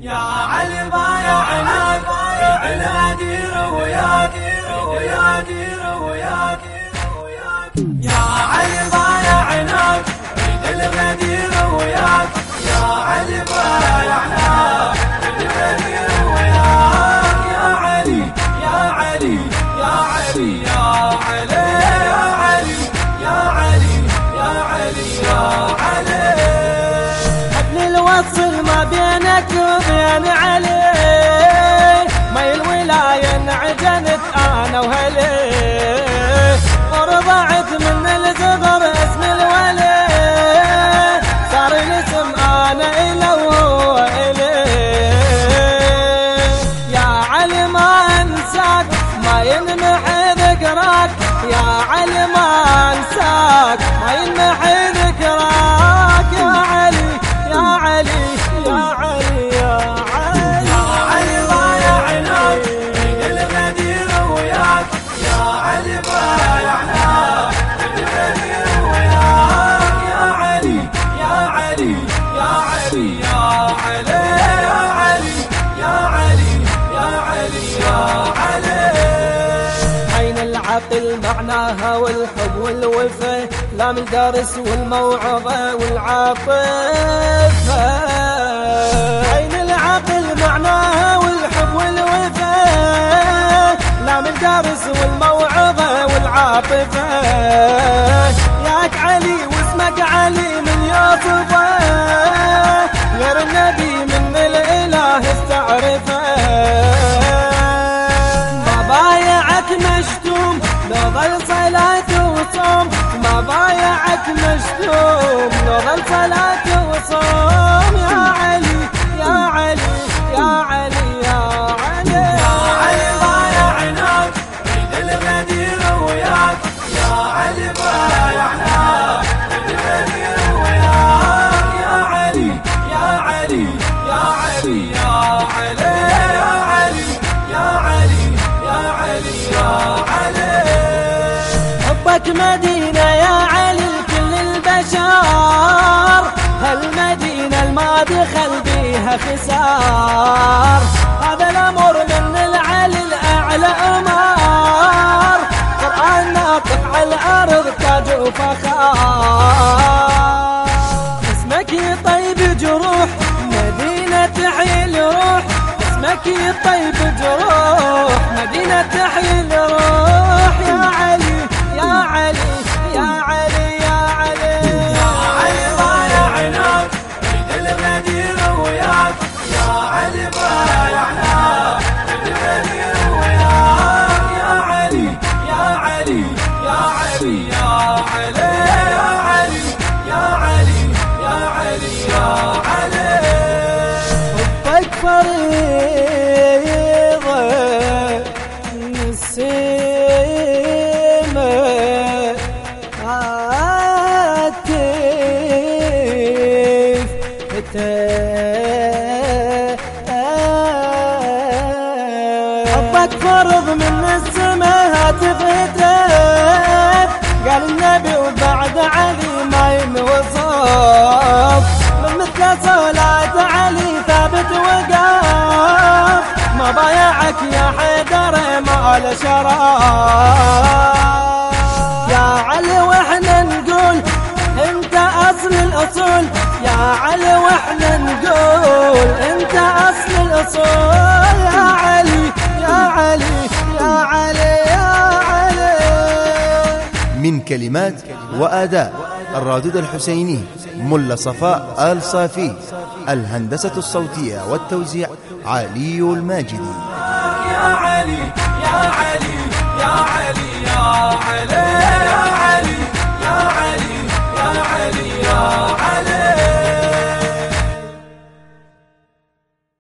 يا علي بايعنا بايعنا دير ويا دير ويا دير بينك وبين علي. ما الولاية انعجنت أنا وهلي. ورضعت من الزغر اسم الولي. صار الاسم أنا إله وهو إلي يا علي ما أنساك ما ينمحي ذكراك. يا علي ما أنساك ما ينمحي ذكراك. يا علي يا علي. العقل معناها والحب والوفا لا من درس والموعظة والعاطفة. عين العقل معناها والحب والوفا. لام الدرس والموعظة والعاطفة. ياك علي واسمك علي من يوصفه غير النبي من الإله استعرفة. بايعك مشتوم لو ظل صلاة وصوم. ما بايعك مشتوم لو ظل صلاة علي يا علي يا علي حبك مدينة يا علي لكل البشر. هالمدينة الما دخل بيها خسار. اسمك يطيب جروح مدينة تحيي الروح يا علي يا علي يا علي يا علي. يا علي بايعناك عيد الغدير وياك. يا علي بايعناك عيد الغدير وياك. يا علي يا علي. فريضة من السماء هاتف حبك فرض من السماء هاتف قال النبي وبعد علي يا حيدر ما له شرف يا علي وإحنا نقول أنت أصل الأصول. يا علي وإحنا نقول أنت أصل الأصول. يا علي يا علي يا علي يا علي. من كلمات وأداء الرادود الحسيني ملا صفاء آل صافي الهندسة الصوتية والتوزيع علي الماجدي. يا علي يا علي يا علي يا علي